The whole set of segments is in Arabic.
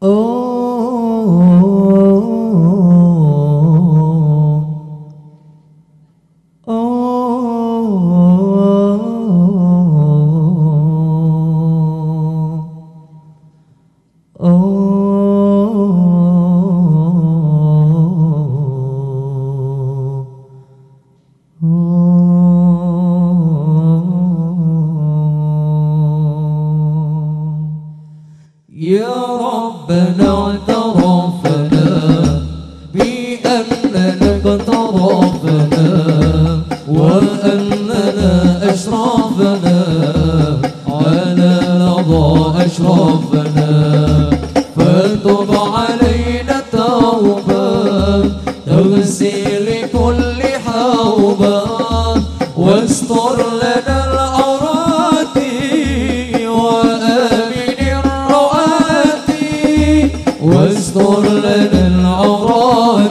oh ربنا اعترفنا بأننا قد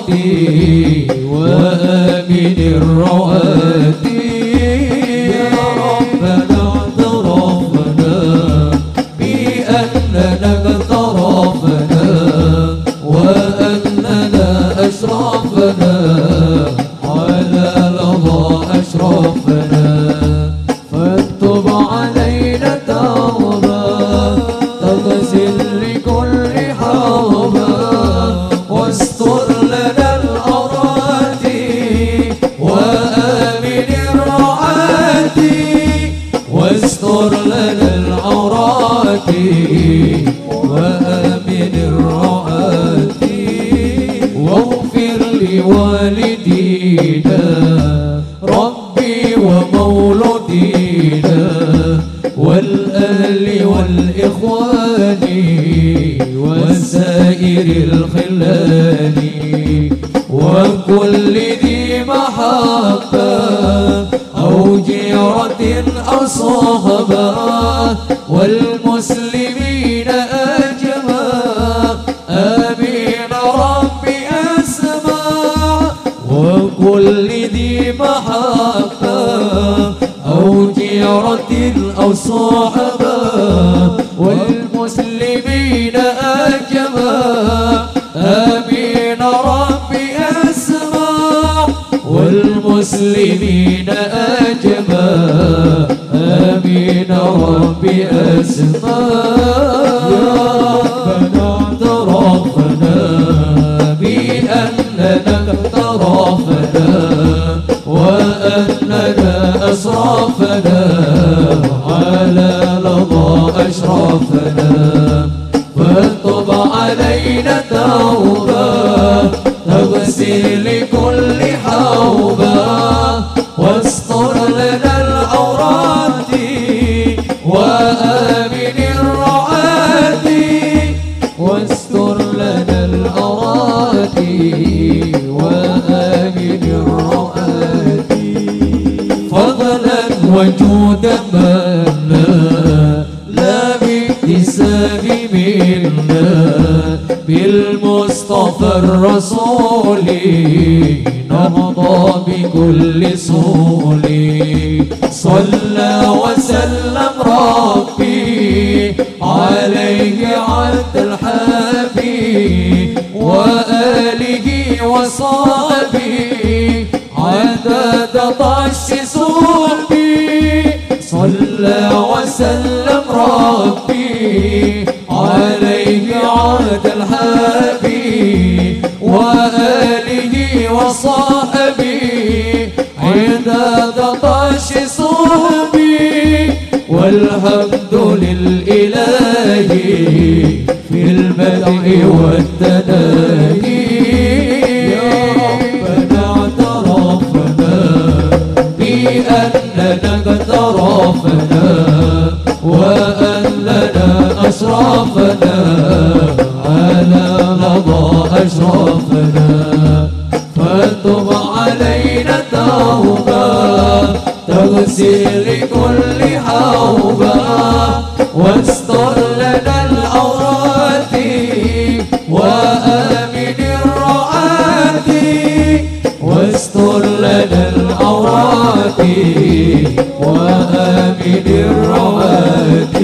ربي وآمن الرعاة يا ربنا اعترفنا بأننا اقترفنا وأننا أشرفنا على لظى أشرفنا. طاعتي وآمن الرعاتي واغفر لوالدينا ربي ومولدينا والأهل والإخوان وسائر الخلان وكل ذي محبة أو جيرة أو كل ذي محبة أو جيرة أو صاحبة والمسلمين أجمع. آمين ربي أسمع. والمسلمين أجمع. آمين ربي أسمع. ربنا ترفنا بأننا اقترفنا لنا علينا توبة تغسل لكل حوبة واستر لنا العورات وآمن الرعات واستر لنا العورات وآمن الرعات فضلا وجودا ما الرسول نهضى بكل سول صلى وسلم ربي عليه عبد الحبي وآله وصحبي عدد طش صلبي صلى وسلم ربي الدمع يا ربنا اعترفنا بأننا اقترفنا وأننا أشرفنا على رضا أشرفنا فانتم علينا توبة تغسل كل الرحمن وآمن الرواتب.